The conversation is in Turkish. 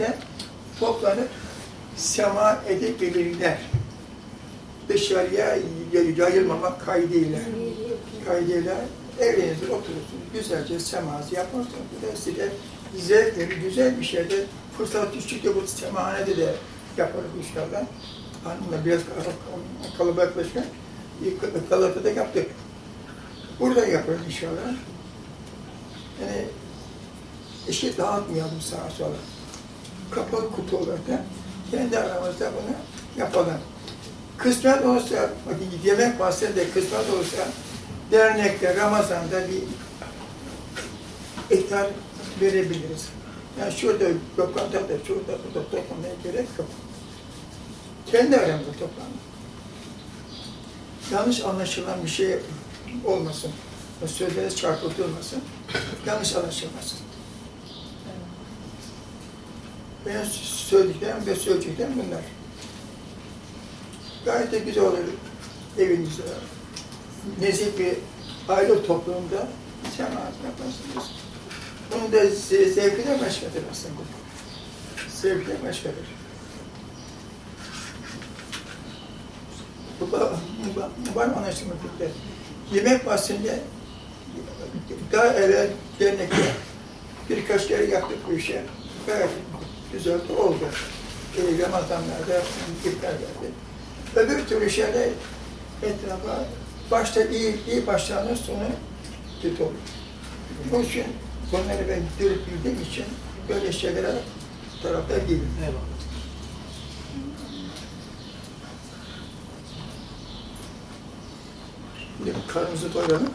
evinizde toplanıp sema edebilirler. Dışarıya yayılmamak kaydıyla. Kaydıyla evinizde oturursunuz, güzelce semazı yaparsınız. Bu da size zevk verir, güzel bir şeyde fırsat düştükçe bu semahanede de yaparız inşallah. Hanımla biraz kalabalıklaşma. Galata'da yaptık. Burada yaparız inşallah. Yani işi dağıtmayalım sağa sola. Kapalı kutu olarak kendi aramızda bunu yapalım. Kısmet olsa, bakın yemek bahsede kısmet olsa dernekte Ramazan'da bir iftar verebiliriz. Yani şurada lokantada, şurada burada toplamaya gerek yok. Kendi aramızda toplanın. Yanlış anlaşılan bir şey olmasın. Sözleriniz çarpıtılmasın. Yanlış anlaşılmasın. Benim söylediklerim ve söyleyeceklerim bunlar. Gayet de güzel olur evinizde. Nezih bir aile toplumunda semaat yaparsınız. Bunun da zevki de başkadır aslında. Zevki de başkadır. Bu var mı anlaşılmadıklar? Yemek bahsinde daha evvel dernekte birkaç kere yaptık bu işe. Gayet güzel de oldu. E, Ramazanlarda iftar verdi. Öbür türlü şeyler etrafa başta iyi, iyi başlanır sonu kötü olur. Onun için bunları ben görüp bildiğim için böyle şeylere taraftar değilim. Eyvallah. Şimdi karnımızı doyuralım.